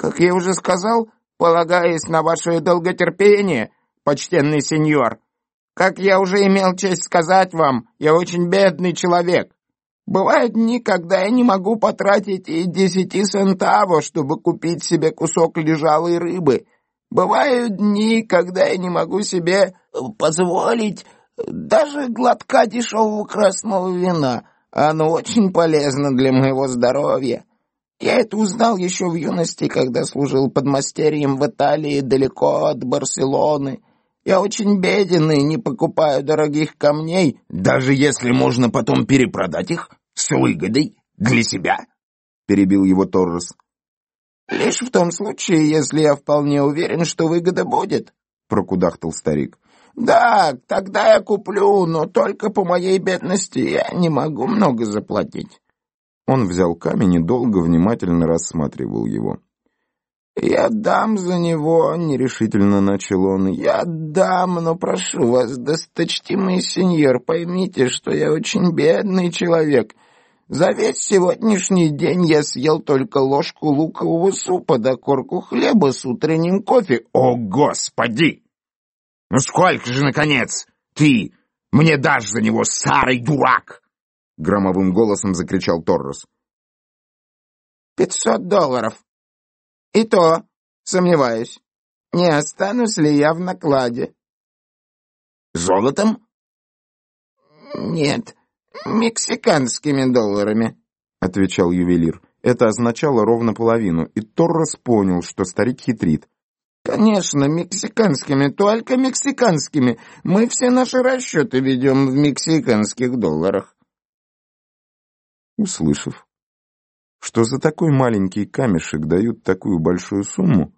Как я уже сказал, полагаясь на ваше долготерпение, почтенный сеньор, как я уже имел честь сказать вам, я очень бедный человек. Бывают дни, когда я не могу потратить и десяти центаво, чтобы купить себе кусок лежалой рыбы. Бывают дни, когда я не могу себе позволить даже глотка дешевого красного вина. Оно очень полезно для моего здоровья. Я это узнал еще в юности, когда служил подмастерьем в Италии далеко от Барселоны. Я очень беден и не покупаю дорогих камней, даже если можно потом перепродать их с выгодой для себя, — перебил его Торрес. «Лишь в том случае, если я вполне уверен, что выгода будет», — прокудахтал старик. «Да, тогда я куплю, но только по моей бедности я не могу много заплатить». Он взял камень и долго внимательно рассматривал его. «Я дам за него», — нерешительно начал он. «Я дам, но прошу вас, досточтимый сеньор, поймите, что я очень бедный человек. За весь сегодняшний день я съел только ложку лукового супа да корку хлеба с утренним кофе». «О, Господи! Ну сколько же, наконец, ты мне дашь за него, старый дурак?» Громовым голосом закричал Торрес. «Пятьсот долларов», и то, сомневаюсь, не останусь ли я в накладе. Золотом? Нет, мексиканскими долларами, отвечал ювелир. Это означало ровно половину, и Торрес понял, что старик хитрит. «Конечно, мексиканскими, только мексиканскими. Мы все наши расчеты ведем в мексиканских долларах». Услышав, что за такой маленький камешек дают такую большую сумму,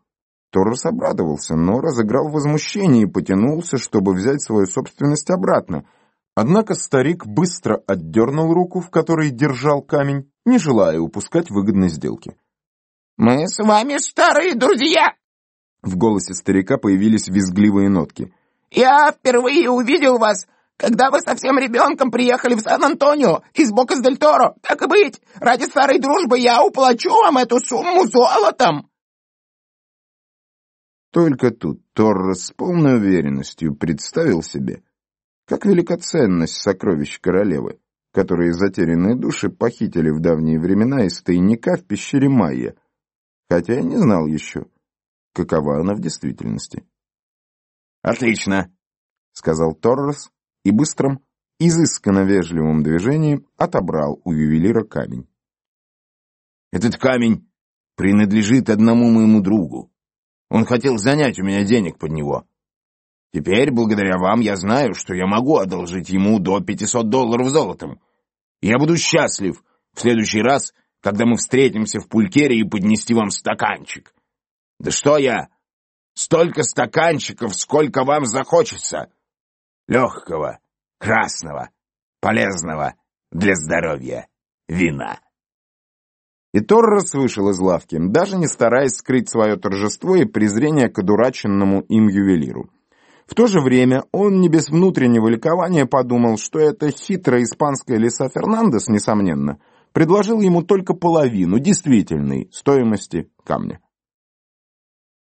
Торрес обрадовался, но разыграл возмущение и потянулся, чтобы взять свою собственность обратно. Однако старик быстро отдернул руку, в которой держал камень, не желая упускать выгодной сделки. «Мы с вами старые друзья!» В голосе старика появились визгливые нотки. «Я впервые увидел вас когда вы совсем ребенком приехали в Сан-Антонио из Бокас-дель-Торо, так и быть, ради старой дружбы я уплачу вам эту сумму золотом!» Только тут Торрес с полной уверенностью представил себе, как великоценность сокровищ королевы, которые затерянные души похитили в давние времена из тайника в пещере Майя, хотя я не знал еще, какова она в действительности. «Отлично!» — сказал Торрес, и быстрым, изысканно вежливым движением отобрал у ювелира камень. «Этот камень принадлежит одному моему другу. Он хотел занять у меня денег под него. Теперь, благодаря вам, я знаю, что я могу одолжить ему до 500 долларов золотом. Я буду счастлив в следующий раз, когда мы встретимся в пулькере и поднести вам стаканчик. Да что я? Столько стаканчиков, сколько вам захочется легкого, красного, полезного для здоровья вина. И Торрес вышел из лавки, даже не стараясь скрыть свое торжество и презрение к одураченному им ювелиру. В то же время он не без внутреннего ликования подумал, что эта хитрая испанская лиса Фернандес, несомненно, предложил ему только половину действительной стоимости камня.